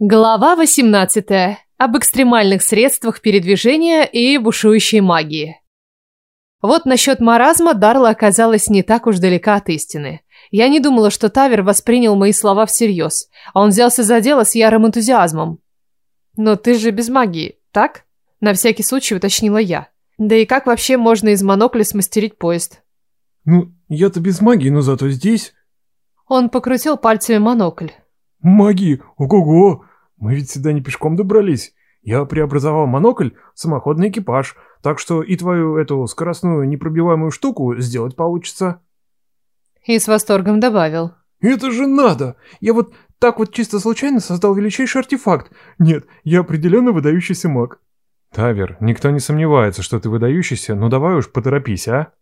Глава 18. Об экстремальных средствах передвижения и бушующей магии. Вот насчет маразма Дарла оказалась не так уж далека от истины. Я не думала, что Тавер воспринял мои слова всерьез, а он взялся за дело с ярым энтузиазмом. «Но ты же без магии, так?» – на всякий случай уточнила я. «Да и как вообще можно из монокля смастерить поезд?» «Ну, я-то без магии, но зато здесь...» Он покрутил пальцами монокль. «Магии, ого-го!» Мы ведь сюда не пешком добрались. Я преобразовал монокль в самоходный экипаж, так что и твою эту скоростную непробиваемую штуку сделать получится». И с восторгом добавил. «Это же надо! Я вот так вот чисто случайно создал величайший артефакт. Нет, я определенно выдающийся маг». «Тавер, никто не сомневается, что ты выдающийся, но давай уж поторопись, а?»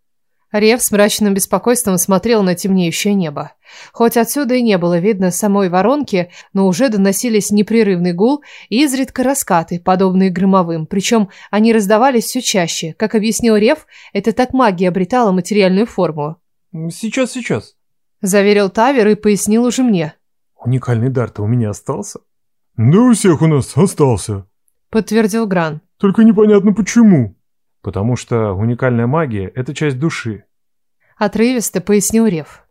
Рев с мрачным беспокойством смотрел на темнеющее небо. Хоть отсюда и не было видно самой воронки, но уже доносились непрерывный гул и изредка раскаты, подобные громовым, причем они раздавались все чаще. Как объяснил Рев, это так магия обретала материальную форму. «Сейчас, сейчас», – заверил Тавер и пояснил уже мне. «Уникальный дар-то у меня остался?» «Да у всех у нас остался», – подтвердил Гран. «Только непонятно почему» потому что уникальная магия — это часть души. Отрывисто пояснил Рев.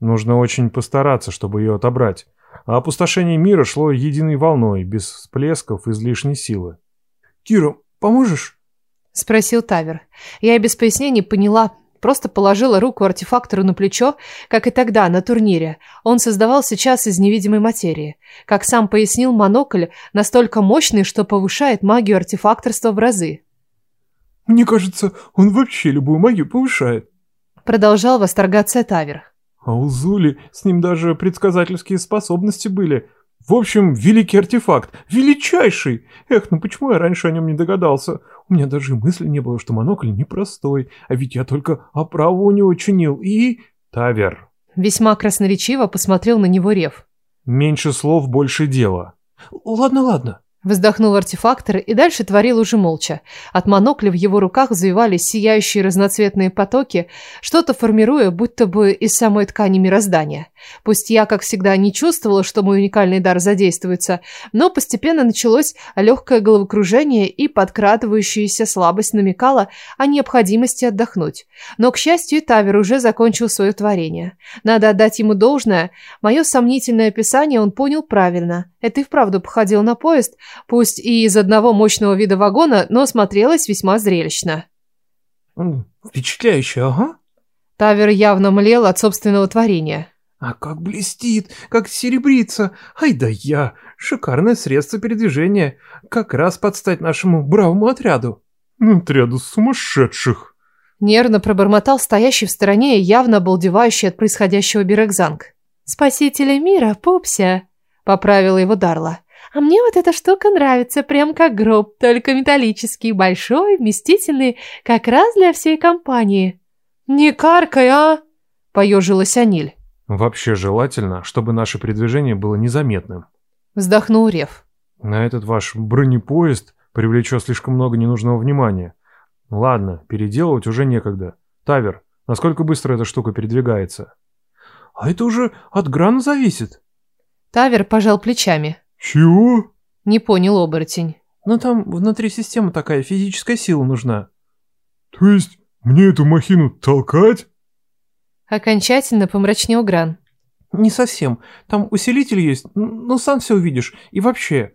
Нужно очень постараться, чтобы ее отобрать. А опустошение мира шло единой волной, без всплесков излишней силы. «Кира, поможешь?» — спросил Тавер. Я и без пояснений поняла, просто положила руку артефактору на плечо, как и тогда, на турнире. Он создавал сейчас из невидимой материи. Как сам пояснил, монокль настолько мощный, что повышает магию артефакторства в разы. Мне кажется, он вообще любую магию повышает. Продолжал восторгаться Тавер. А у Зули с ним даже предсказательские способности были. В общем, великий артефакт, величайший. Эх, ну почему я раньше о нем не догадался? У меня даже мысли не было, что монокль непростой, а ведь я только оправу у него чинил и... Тавер. Весьма красноречиво посмотрел на него Рев. Меньше слов, больше дела. Ладно, ладно. Вздохнул артефактор и дальше творил уже молча. От монокля в его руках завивались сияющие разноцветные потоки, что-то формируя, будто бы из самой ткани мироздания. Пусть я, как всегда, не чувствовала, что мой уникальный дар задействуется, но постепенно началось легкое головокружение и подкрадывающаяся слабость намекала о необходимости отдохнуть. Но, к счастью, Тавер уже закончил свое творение. Надо отдать ему должное. Мое сомнительное описание он понял правильно. Это и вправду походил на поезд, пусть и из одного мощного вида вагона, но смотрелось весьма зрелищно. «Впечатляюще, ага». Тавер явно млел от собственного творения. «А как блестит, как серебрится! Ай да я! Шикарное средство передвижения! Как раз подстать нашему бравому отряду!» ну, «Отряду сумасшедших!» Нервно пробормотал стоящий в стороне и явно обалдевающий от происходящего Берекзанг. «Спасителя мира, пупся!» — поправила его Дарла. А мне вот эта штука нравится, прям как гроб, только металлический, большой, вместительный, как раз для всей компании. Не каркай, а! Поежилась Аниль. Вообще желательно, чтобы наше передвижение было незаметным. Вздохнул Рев. На этот ваш бронепоезд привлечет слишком много ненужного внимания. Ладно, переделывать уже некогда. Тавер, насколько быстро эта штука передвигается? А это уже от грана зависит. Тавер пожал плечами. Чего? Не понял оборотень. Ну там внутри системы такая физическая сила нужна. То есть мне эту махину толкать? Окончательно помрачнел Гран. Не совсем. Там усилитель есть, ну сам все увидишь. И вообще...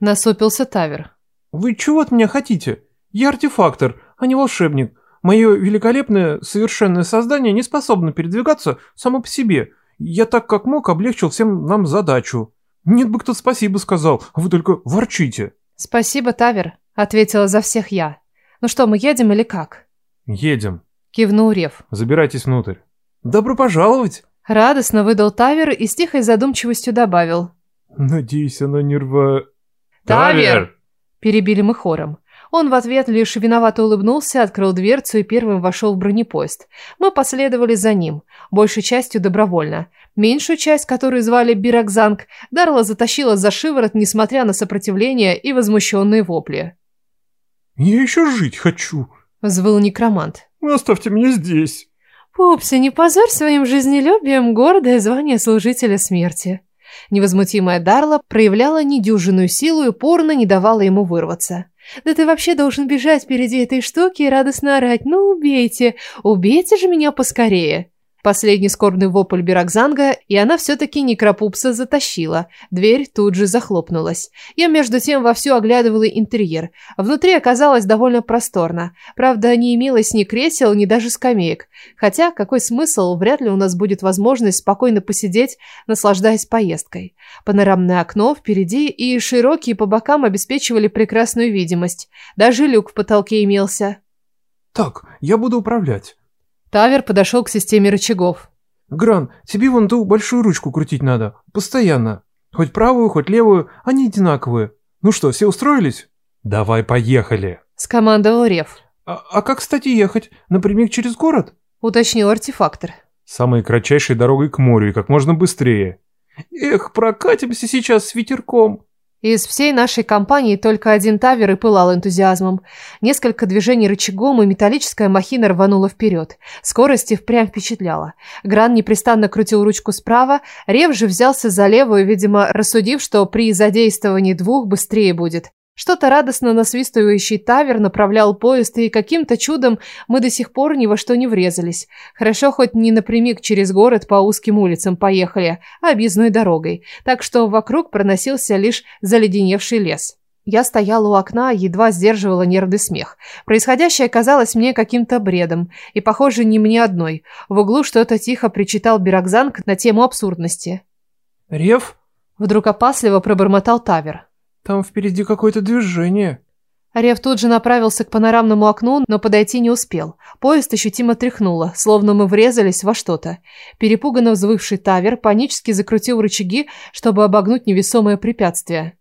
Насупился Тавер. Вы чего от меня хотите? Я артефактор, а не волшебник. Мое великолепное, совершенное создание не способно передвигаться само по себе. Я так как мог облегчил всем нам задачу. «Нет бы кто спасибо сказал, а вы только ворчите». «Спасибо, Тавер», — ответила за всех я. «Ну что, мы едем или как?» «Едем», — кивнул Рев. «Забирайтесь внутрь». «Добро пожаловать!» Радостно выдал Тавер и с тихой задумчивостью добавил. «Надеюсь, она не рва...» «Тавер!» Перебили мы хором. Он в ответ лишь виновато улыбнулся, открыл дверцу и первым вошел в бронепоезд. Мы последовали за ним, большей частью добровольно. Меньшую часть, которую звали Биракзанг, Дарла затащила за шиворот, несмотря на сопротивление и возмущенные вопли. «Я еще жить хочу!» – взвыл некромант. «Оставьте меня здесь!» «Пупси, не позорь своим жизнелюбием гордое звание служителя смерти!» Невозмутимая Дарла проявляла недюжинную силу и упорно не давала ему вырваться. Да ты вообще должен бежать впереди этой штуки и радостно орать. Ну, убейте! Убейте же меня поскорее!» Последний скорбный вопль Бирокзанга, и она все-таки некропупса затащила. Дверь тут же захлопнулась. Я между тем вовсю оглядывала интерьер. Внутри оказалось довольно просторно. Правда, не имелось ни кресел, ни даже скамеек. Хотя, какой смысл, вряд ли у нас будет возможность спокойно посидеть, наслаждаясь поездкой. Панорамное окно впереди и широкие по бокам обеспечивали прекрасную видимость. Даже люк в потолке имелся. «Так, я буду управлять». Тавер подошел к системе рычагов. «Гран, тебе вон ту большую ручку крутить надо. Постоянно. Хоть правую, хоть левую, они одинаковые. Ну что, все устроились?» «Давай поехали!» – скомандовал Рев. «А, а как, кстати, ехать? Напрямик через город?» – уточнил артефактор. «Самой кратчайшей дорогой к морю и как можно быстрее». «Эх, прокатимся сейчас с ветерком!» Из всей нашей компании только один тавер и пылал энтузиазмом. Несколько движений рычагом, и металлическая махина рванула вперед. Скорость и впрямь впечатляла. Гран непрестанно крутил ручку справа, Рев же взялся за левую, видимо, рассудив, что при задействовании двух быстрее будет. Что-то радостно насвистывающий тавер направлял поезд, и каким-то чудом мы до сих пор ни во что не врезались. Хорошо, хоть не напрямик через город по узким улицам поехали, а объездной дорогой, так что вокруг проносился лишь заледеневший лес. Я стояла у окна, едва сдерживала нервный смех. Происходящее казалось мне каким-то бредом, и, похоже, не мне одной. В углу что-то тихо причитал Бирокзанг на тему абсурдности. «Рев?» Вдруг опасливо пробормотал Тавер. Там впереди какое-то движение. Рев тут же направился к панорамному окну, но подойти не успел. Поезд ощутимо тряхнуло, словно мы врезались во что-то. Перепуганно взвывший тавер панически закрутил рычаги, чтобы обогнуть невесомое препятствие.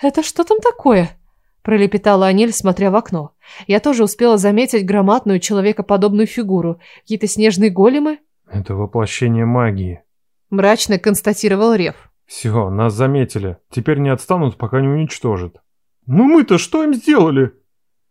«Это что там такое?» – пролепетала Анель, смотря в окно. Я тоже успела заметить громадную человекоподобную фигуру. Какие-то снежные големы? «Это воплощение магии», – мрачно констатировал Рев. Все, нас заметили. Теперь не отстанут, пока не уничтожат. Ну мы-то что им сделали?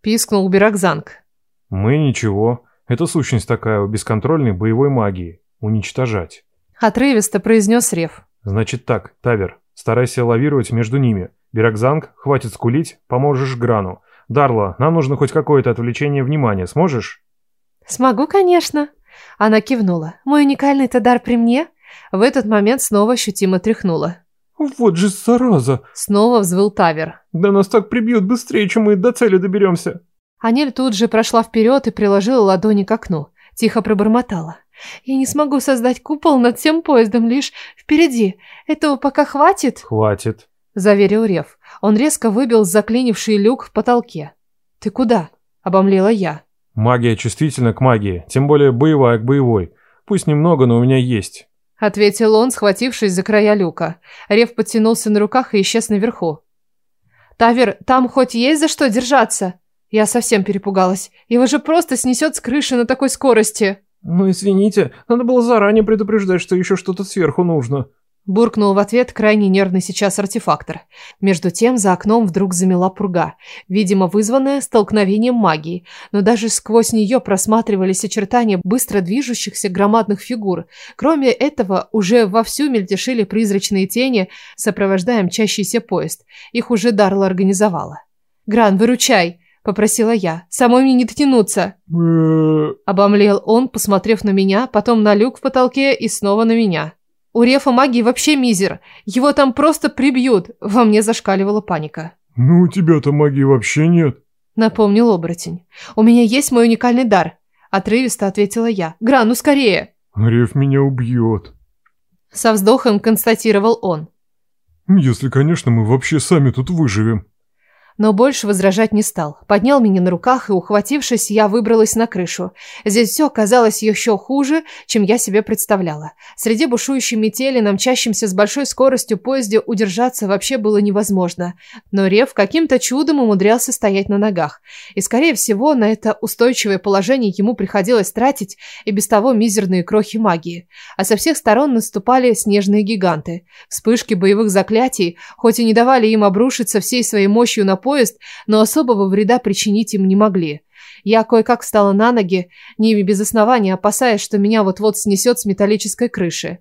Пискнул Биракзанг. Мы ничего. Это сущность такая у бесконтрольной боевой магии. Уничтожать. Отрывисто произнес Рев. Значит так, Тавер, старайся лавировать между ними. Биракзанг, хватит скулить, поможешь Грану. Дарла, нам нужно хоть какое-то отвлечение внимания, сможешь? Смогу, конечно. Она кивнула. Мой уникальный-то дар при мне — в этот момент снова ощутимо тряхнуло. «Вот же зараза!» Снова взвыл Тавер. «Да нас так прибьют быстрее, чем мы до цели доберемся!» Анель тут же прошла вперед и приложила ладони к окну. Тихо пробормотала. «Я не смогу создать купол над всем поездом, лишь впереди. Этого пока хватит?» «Хватит», — заверил Рев. Он резко выбил заклинивший люк в потолке. «Ты куда?» — обомлела я. «Магия чувствительна к магии, тем более боевая к боевой. Пусть немного, но у меня есть ответил он, схватившись за края люка. Рев подтянулся на руках и исчез наверху. «Тавер, там хоть есть за что держаться?» Я совсем перепугалась. Его же просто снесет с крыши на такой скорости. «Ну извините, надо было заранее предупреждать, что еще что-то сверху нужно», Буркнул в ответ крайне нервный сейчас артефактор. Между тем за окном вдруг замела пурга, видимо вызванная столкновением магии, но даже сквозь нее просматривались очертания быстро движущихся громадных фигур. Кроме этого, уже вовсю мельтешили призрачные тени, сопровождая мчащийся поезд. Их уже Дарла организовала. «Гран, выручай!» – попросила я. «Самой мне не дотянуться!» мм. Обомлел он, посмотрев на меня, потом на люк в потолке и снова на меня. У Рефа магии вообще мизер. Его там просто прибьют. Во мне зашкаливала паника. Ну, у тебя-то магии вообще нет. Напомнил оборотень. У меня есть мой уникальный дар. Отрывисто ответила я. Гра, ну скорее. Ну, Реф меня убьет. Со вздохом констатировал он. Ну, если, конечно, мы вообще сами тут выживем. Но больше возражать не стал. Поднял меня на руках, и, ухватившись, я выбралась на крышу. Здесь все казалось еще хуже, чем я себе представляла. Среди бушующей метели, намчащимся с большой скоростью поезде, удержаться вообще было невозможно. Но Рев каким-то чудом умудрялся стоять на ногах. И, скорее всего, на это устойчивое положение ему приходилось тратить и без того мизерные крохи магии. А со всех сторон наступали снежные гиганты. Вспышки боевых заклятий, хоть и не давали им обрушиться всей своей мощью на поезд, но особого вреда причинить им не могли. Я кое-как встала на ноги, Ниви без основания, опасаясь, что меня вот-вот снесет с металлической крыши.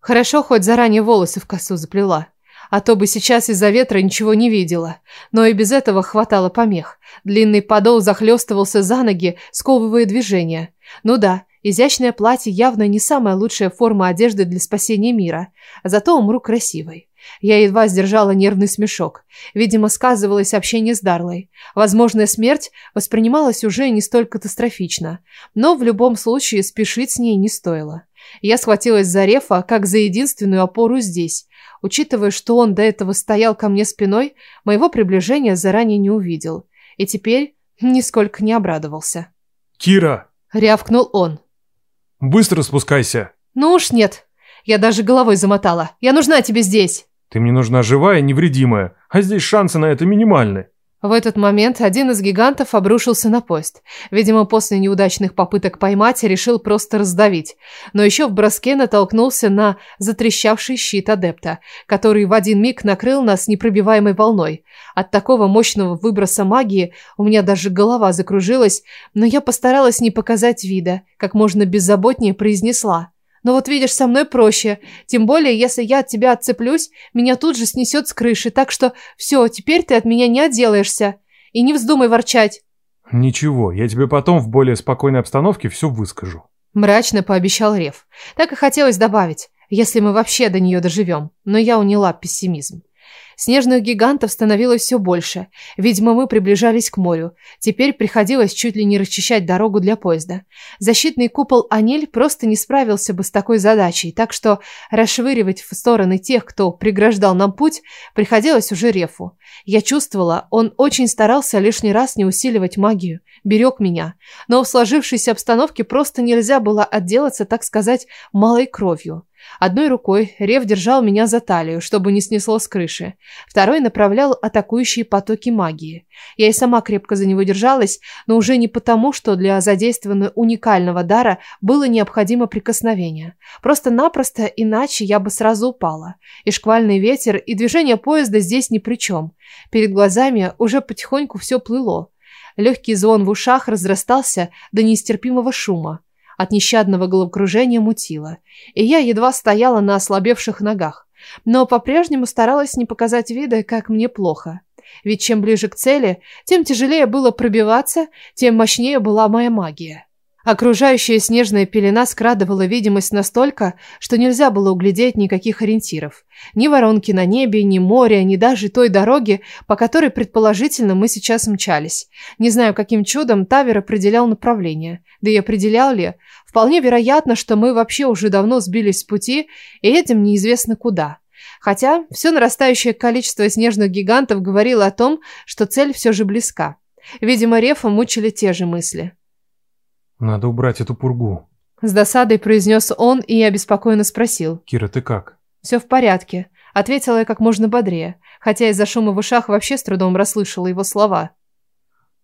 Хорошо, хоть заранее волосы в косу заплела. А то бы сейчас из-за ветра ничего не видела. Но и без этого хватало помех. Длинный подол захлестывался за ноги, сковывая движения. Ну да, изящное платье явно не самая лучшая форма одежды для спасения мира. Зато умру красивой. Я едва сдержала нервный смешок. Видимо, сказывалось общение с Дарлой. Возможная смерть воспринималась уже не столь катастрофично, но в любом случае спешить с ней не стоило. Я схватилась за Рефа как за единственную опору здесь. Учитывая, что он до этого стоял ко мне спиной, моего приближения заранее не увидел. И теперь нисколько не обрадовался. «Кира!» – рявкнул он. «Быстро спускайся!» «Ну уж нет!» Я даже головой замотала. «Я нужна тебе здесь!» Ты мне нужна живая, невредимая, а здесь шансы на это минимальны. В этот момент один из гигантов обрушился на пост. Видимо, после неудачных попыток поймать, решил просто раздавить. Но еще в броске натолкнулся на затрещавший щит адепта, который в один миг накрыл нас непробиваемой волной. От такого мощного выброса магии у меня даже голова закружилась, но я постаралась не показать вида, как можно беззаботнее произнесла – но вот видишь, со мной проще. Тем более, если я от тебя отцеплюсь, меня тут же снесет с крыши. Так что все, теперь ты от меня не отделаешься. И не вздумай ворчать. Ничего, я тебе потом в более спокойной обстановке все выскажу. Мрачно пообещал Рев. Так и хотелось добавить, если мы вообще до нее доживем. Но я уняла пессимизм. Снежных гигантов становилось все больше. Видимо, мы приближались к морю. Теперь приходилось чуть ли не расчищать дорогу для поезда. Защитный купол «Анель» просто не справился бы с такой задачей, так что расшвыривать в стороны тех, кто преграждал нам путь, приходилось уже Рефу. Я чувствовала, он очень старался лишний раз не усиливать магию, берег меня. Но в сложившейся обстановке просто нельзя было отделаться, так сказать, малой кровью. Одной рукой Рев держал меня за талию, чтобы не снесло с крыши. Второй направлял атакующие потоки магии. Я и сама крепко за него держалась, но уже не потому, что для задействованного уникального дара было необходимо прикосновение. Просто-напросто иначе я бы сразу упала. И шквальный ветер, и движение поезда здесь ни при чем. Перед глазами уже потихоньку все плыло. Легкий звон в ушах разрастался до нестерпимого шума. От нещадного головокружения мутило, и я едва стояла на ослабевших ногах, но по-прежнему старалась не показать вида, как мне плохо. Ведь чем ближе к цели, тем тяжелее было пробиваться, тем мощнее была моя магия. Окружающая снежная пелена скрадывала видимость настолько, что нельзя было углядеть никаких ориентиров. Ни воронки на небе, ни моря, ни даже той дороги, по которой, предположительно, мы сейчас мчались. Не знаю, каким чудом Тавер определял направление. Да и определял ли. Вполне вероятно, что мы вообще уже давно сбились с пути и этим неизвестно куда. Хотя все нарастающее количество снежных гигантов говорило о том, что цель все же близка. Видимо, Рефа мучили те же мысли. Надо убрать эту пургу. С досадой произнес он, и я беспокойно спросил. Кира, ты как? Все в порядке. Ответила я как можно бодрее, хотя из-за шума в ушах вообще с трудом расслышала его слова.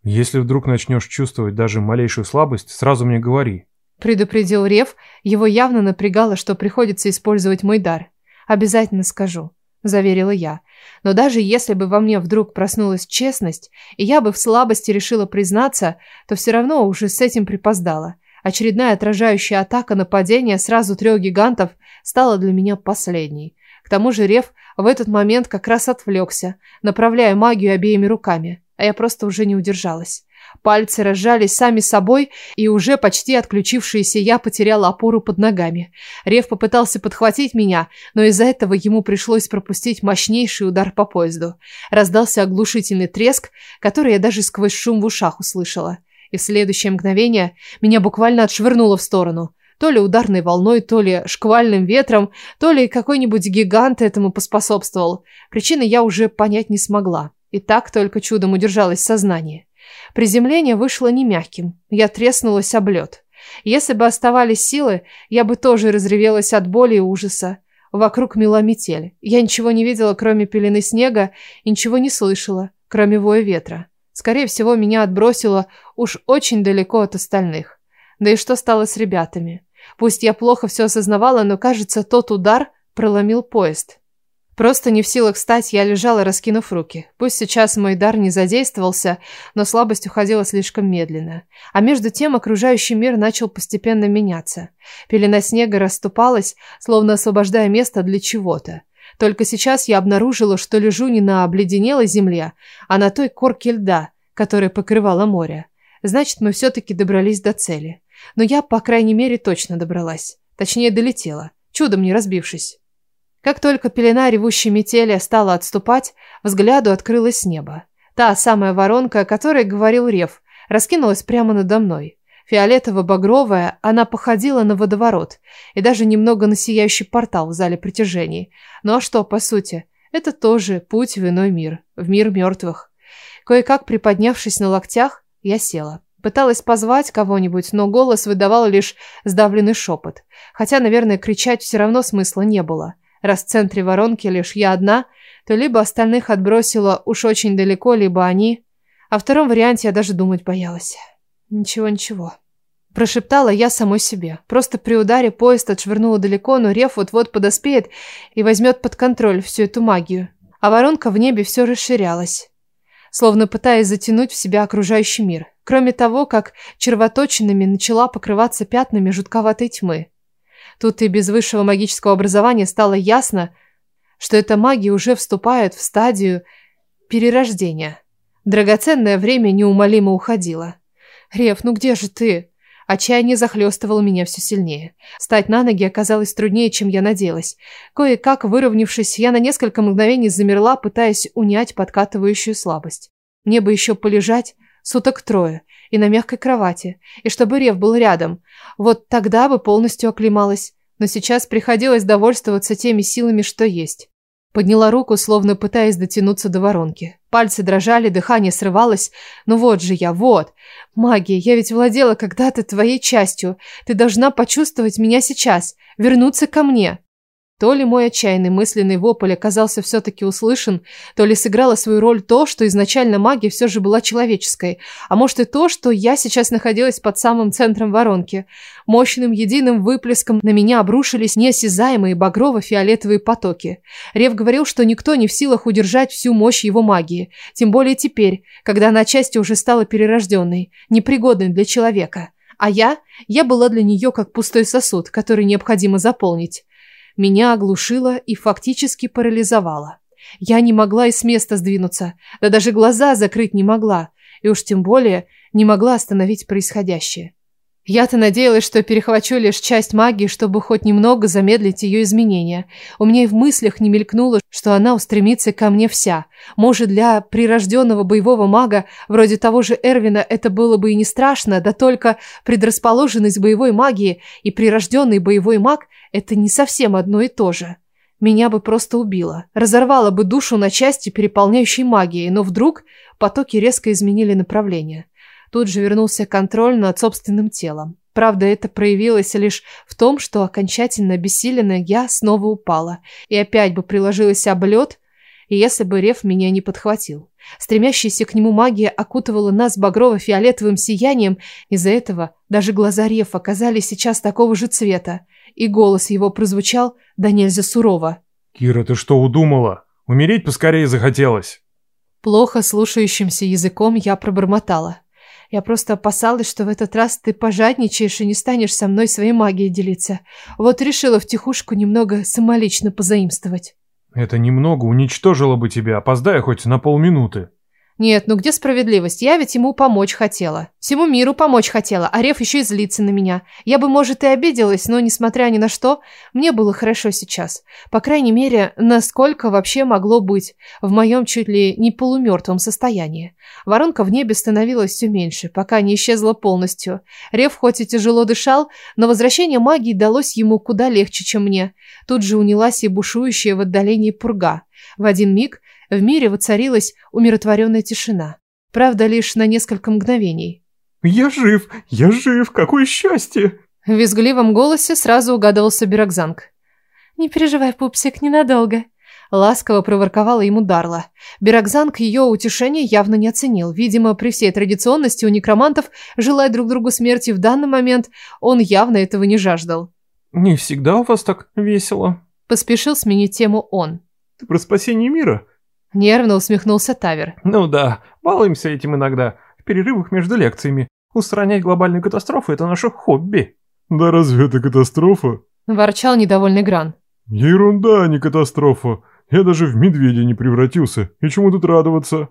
Если вдруг начнешь чувствовать даже малейшую слабость, сразу мне говори. Предупредил Рев, его явно напрягало, что приходится использовать мой дар. Обязательно скажу заверила я. Но даже если бы во мне вдруг проснулась честность, и я бы в слабости решила признаться, то все равно уже с этим припоздала. Очередная отражающая атака нападения сразу трех гигантов стала для меня последней. К тому же Рев в этот момент как раз отвлекся, направляя магию обеими руками, а я просто уже не удержалась. Пальцы разжались сами собой, и уже почти отключившаяся я потерял опору под ногами. Рев попытался подхватить меня, но из-за этого ему пришлось пропустить мощнейший удар по поезду. Раздался оглушительный треск, который я даже сквозь шум в ушах услышала. И в следующее мгновение меня буквально отшвырнуло в сторону. То ли ударной волной, то ли шквальным ветром, то ли какой-нибудь гигант этому поспособствовал. Причины я уже понять не смогла. И так только чудом удержалась сознание. сознании. Приземление вышло не мягким. Я треснулась об лед. Если бы оставались силы, я бы тоже разревелась от боли и ужаса. Вокруг мела метель. Я ничего не видела, кроме пелены снега, и ничего не слышала, кроме воя ветра. Скорее всего, меня отбросило уж очень далеко от остальных. Да и что стало с ребятами? Пусть я плохо все осознавала, но, кажется, тот удар проломил поезд. Просто не в силах встать, я лежала, раскинув руки. Пусть сейчас мой дар не задействовался, но слабость уходила слишком медленно. А между тем окружающий мир начал постепенно меняться. Пелена снега расступалась, словно освобождая место для чего-то. Только сейчас я обнаружила, что лежу не на обледенелой земле, а на той корке льда, которая покрывала море. Значит, мы все-таки добрались до цели. Но я, по крайней мере, точно добралась. Точнее, долетела, чудом не разбившись. Как только пелена ревущей метели стала отступать, взгляду открылось небо. Та самая воронка, о которой говорил Рев, раскинулась прямо надо мной. Фиолетово-багровая, она походила на водоворот и даже немного на сияющий портал в зале притяжений. Ну а что, по сути, это тоже путь в иной мир, в мир мертвых. Кое-как приподнявшись на локтях, я села. Пыталась позвать кого-нибудь, но голос выдавал лишь сдавленный шепот. Хотя, наверное, кричать все равно смысла не было расцентре воронки лишь я одна, то либо остальных отбросила уж очень далеко, либо они. О втором варианте я даже думать боялась. Ничего-ничего. Прошептала я самой себе. Просто при ударе поезд отшвырнула далеко, но рев вот-вот подоспеет и возьмет под контроль всю эту магию. А воронка в небе все расширялась, словно пытаясь затянуть в себя окружающий мир. Кроме того, как червоточинами начала покрываться пятнами жутковатой тьмы. Тут и без высшего магического образования стало ясно, что эта магия уже вступает в стадию перерождения. Драгоценное время неумолимо уходило. «Рев, ну где же ты?» Отчаяние захлестывало меня все сильнее. Встать на ноги оказалось труднее, чем я надеялась. Кое-как, выровнявшись, я на несколько мгновений замерла, пытаясь унять подкатывающую слабость. Мне бы еще полежать, суток трое, и на мягкой кровати, и чтобы Рев был рядом. Вот тогда бы полностью оклемалась, но сейчас приходилось довольствоваться теми силами, что есть. Подняла руку, словно пытаясь дотянуться до воронки. Пальцы дрожали, дыхание срывалось. Ну вот же я, вот. Магия, я ведь владела когда-то твоей частью. Ты должна почувствовать меня сейчас, вернуться ко мне. То ли мой отчаянный мысленный вопль оказался все-таки услышан, то ли сыграло свою роль то, что изначально магия все же была человеческой, а может и то, что я сейчас находилась под самым центром воронки. Мощным единым выплеском на меня обрушились неосязаемые багрово-фиолетовые потоки. Рев говорил, что никто не в силах удержать всю мощь его магии, тем более теперь, когда она части уже стала перерожденной, непригодной для человека. А я? Я была для нее как пустой сосуд, который необходимо заполнить. Меня оглушило и фактически парализовало. Я не могла и с места сдвинуться, да даже глаза закрыть не могла, и уж тем более не могла остановить происходящее. Я-то надеялась, что перехвачу лишь часть магии, чтобы хоть немного замедлить ее изменения. У меня и в мыслях не мелькнуло, что она устремится ко мне вся. Может, для прирожденного боевого мага, вроде того же Эрвина, это было бы и не страшно, да только предрасположенность боевой магии и прирожденный боевой маг – это не совсем одно и то же. Меня бы просто убило. Разорвало бы душу на части переполняющей магией, но вдруг потоки резко изменили направление – тут же вернулся контроль над собственным телом. Правда, это проявилось лишь в том, что окончательно обессиленная я снова упала и опять бы приложилась об лед, если бы Рев меня не подхватил. Стремящаяся к нему магия окутывала нас багрово-фиолетовым сиянием, из-за этого даже глаза Рефа оказались сейчас такого же цвета, и голос его прозвучал да нельзя сурово. «Кира, ты что удумала? Умереть поскорее захотелось!» Плохо слушающимся языком я пробормотала. Я просто опасалась, что в этот раз ты пожадничаешь и не станешь со мной своей магией делиться. Вот решила втихушку немного самолично позаимствовать. Это немного уничтожило бы тебя, опоздая хоть на полминуты. Нет, ну где справедливость? Я ведь ему помочь хотела. Всему миру помочь хотела, а Рев еще и злится на меня. Я бы, может, и обиделась, но, несмотря ни на что, мне было хорошо сейчас. По крайней мере, насколько вообще могло быть в моем чуть ли не полумертвом состоянии. Воронка в небе становилась все меньше, пока не исчезла полностью. Рев хоть и тяжело дышал, но возвращение магии далось ему куда легче, чем мне. Тут же унялась и бушующая в отдалении пурга. В один миг в мире воцарилась умиротворенная тишина. Правда, лишь на несколько мгновений. «Я жив! Я жив! Какое счастье!» В визгливом голосе сразу угадывался Бирокзанг. «Не переживай, пупсик, ненадолго!» Ласково проворковала ему Дарла. Бирокзанг ее утешение явно не оценил. Видимо, при всей традиционности у некромантов, желать друг другу смерти в данный момент, он явно этого не жаждал. «Не всегда у вас так весело», – поспешил сменить тему он. «Ты про спасение мира? Нервно усмехнулся Тавер. «Ну да, балуемся этим иногда. В перерывах между лекциями. Устранять глобальную катастрофу – это наше хобби». «Да разве это катастрофа?» – ворчал недовольный Гран. «Ерунда, а не катастрофа. Я даже в медведя не превратился. И чему тут радоваться?»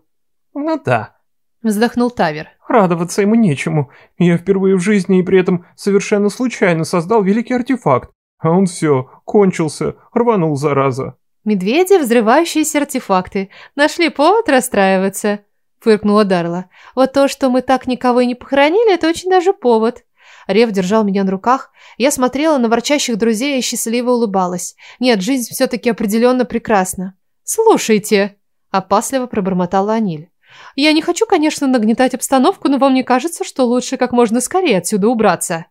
«Ну да», – вздохнул Тавер. «Радоваться ему нечему. Я впервые в жизни и при этом совершенно случайно создал великий артефакт. А он все, кончился, рванул, зараза». Медведи, взрывающиеся артефакты. Нашли повод расстраиваться», — фыркнула Дарла. «Вот то, что мы так никого и не похоронили, это очень даже повод». Рев держал меня на руках. Я смотрела на ворчащих друзей и счастливо улыбалась. Нет, жизнь все-таки определенно прекрасна. «Слушайте», — опасливо пробормотала Аниль. «Я не хочу, конечно, нагнетать обстановку, но вам не кажется, что лучше как можно скорее отсюда убраться?»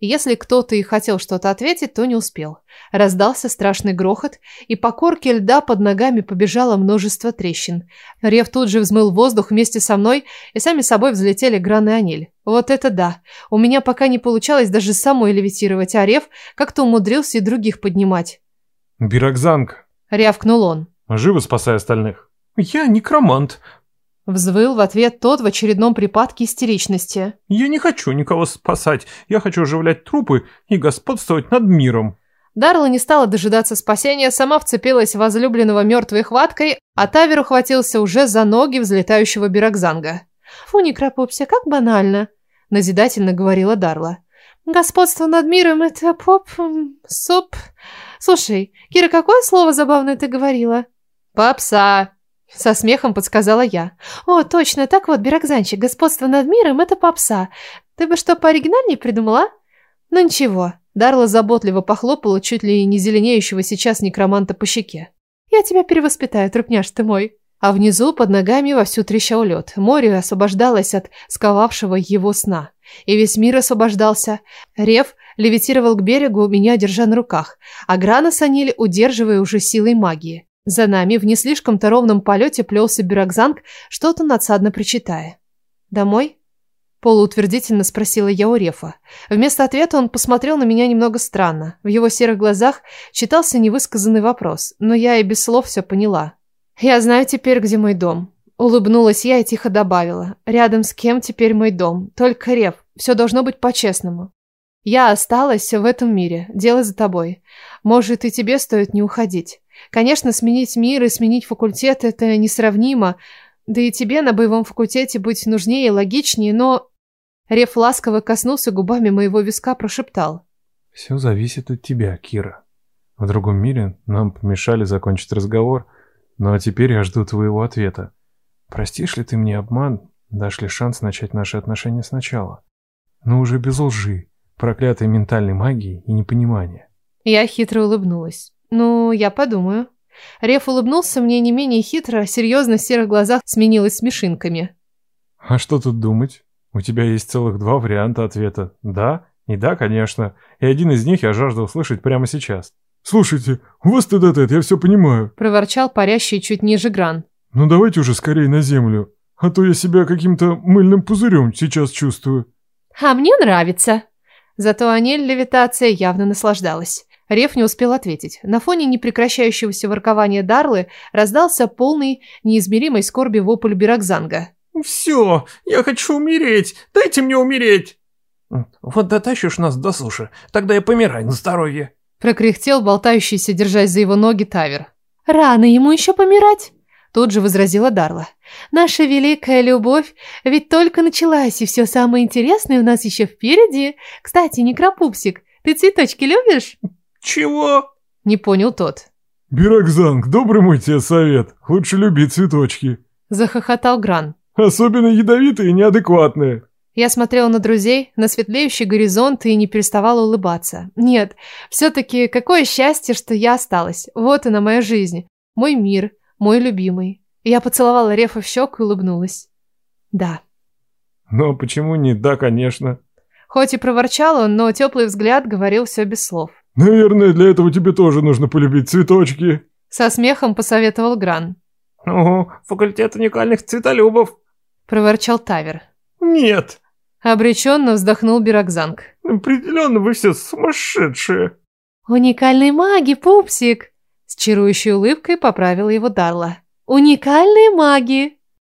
Если кто-то и хотел что-то ответить, то не успел. Раздался страшный грохот, и по корке льда под ногами побежало множество трещин. Рев тут же взмыл воздух вместе со мной, и сами собой взлетели граны и Аниль. Вот это да! У меня пока не получалось даже самой левитировать, а Рев как-то умудрился и других поднимать. «Бирокзанг!» — рявкнул он. «Живо спасай остальных!» «Я некромант!» Взвыл в ответ тот в очередном припадке истеричности. «Я не хочу никого спасать. Я хочу оживлять трупы и господствовать над миром». Дарла не стала дожидаться спасения, сама вцепилась в возлюбленного мертвой хваткой, а Тавер ухватился уже за ноги взлетающего Бирокзанга. «Фу, некропупся, как банально!» – назидательно говорила Дарла. «Господство над миром – это поп... соп... Слушай, Кира, какое слово забавное ты говорила?» «Попса!» Со смехом подсказала я. «О, точно, так вот, Бирокзанчик, господство над миром — это попса. Ты бы что, пооригинальнее придумала?» «Ну ничего». Дарла заботливо похлопала чуть ли не зеленеющего сейчас некроманта по щеке. «Я тебя перевоспитаю, трупняш ты мой». А внизу под ногами вовсю трещал лед. Море освобождалось от сковавшего его сна. И весь мир освобождался. Рев левитировал к берегу, меня держа на руках. А Грана санили, удерживая уже силой магии. За нами в не слишком торовном полете плелся Бюракзанг, что-то надсадно причитая. «Домой?» – полуутвердительно спросила я у Рефа. Вместо ответа он посмотрел на меня немного странно. В его серых глазах читался невысказанный вопрос, но я и без слов все поняла. «Я знаю теперь, где мой дом». Улыбнулась я и тихо добавила. «Рядом с кем теперь мой дом? Только Рев. Все должно быть по-честному. Я осталась в этом мире. Дело за тобой. Может, и тебе стоит не уходить». Конечно, сменить мир и сменить факультет – это несравнимо. Да и тебе на боевом факультете быть нужнее и логичнее, но... Реф ласково коснулся губами моего виска, прошептал. «Все зависит от тебя, Кира. В другом мире нам помешали закончить разговор, но ну а теперь я жду твоего ответа. Простишь ли ты мне обман, дашь ли шанс начать наши отношения сначала? Но уже без лжи, проклятой ментальной магии и непонимания». Я хитро улыбнулась. Ну, я подумаю. Реф улыбнулся мне не менее хитро, серьезно в серых глазах сменилась смешинками. А что тут думать? У тебя есть целых два варианта ответа. Да и да, конечно. И один из них я жажду услышать прямо сейчас. «Слушайте, у вас тет-а-тет, я все понимаю», — проворчал парящий чуть ниже Гран. «Ну давайте уже скорее на землю, а то я себя каким-то мыльным пузырем сейчас чувствую». «А мне нравится». Зато Анель левитация явно наслаждалась. Реф не успел ответить. На фоне непрекращающегося воркования Дарлы раздался полный неизмеримой скорби вопль Биракзанга. «Все! Я хочу умереть! Дайте мне умереть!» «Вот дотащишь нас до суши, тогда я помирай на здоровье!» Прокряхтел болтающийся, держась за его ноги, Тавер. «Рано ему еще помирать!» Тут же возразила Дарла. «Наша великая любовь ведь только началась, и все самое интересное у нас еще впереди. Кстати, Некропупсик, ты цветочки любишь?» Чего? Не понял тот. Бирокзанг, добрый мой тебе совет. Лучше люби цветочки. Захохотал Гран. Особенно ядовитые и неадекватные. Я смотрела на друзей, на светлеющий горизонт и не переставала улыбаться. Нет, все-таки какое счастье, что я осталась. Вот она моя жизнь, мой мир, мой любимый. Я поцеловала Рефа в щеку и улыбнулась. Да. Но почему не «да, конечно»? Хоть и проворчал но теплый взгляд говорил все без слов. Наверное, для этого тебе тоже нужно полюбить цветочки. Со смехом посоветовал Гран. Ого, факультет уникальных цветолюбов. Проворчал Тавер. Нет. Обреченно вздохнул Бирокзанг. Определенно вы все сумасшедшие. Уникальные маги, пупсик. С чарующей улыбкой поправила его Дарла. Уникальные маги.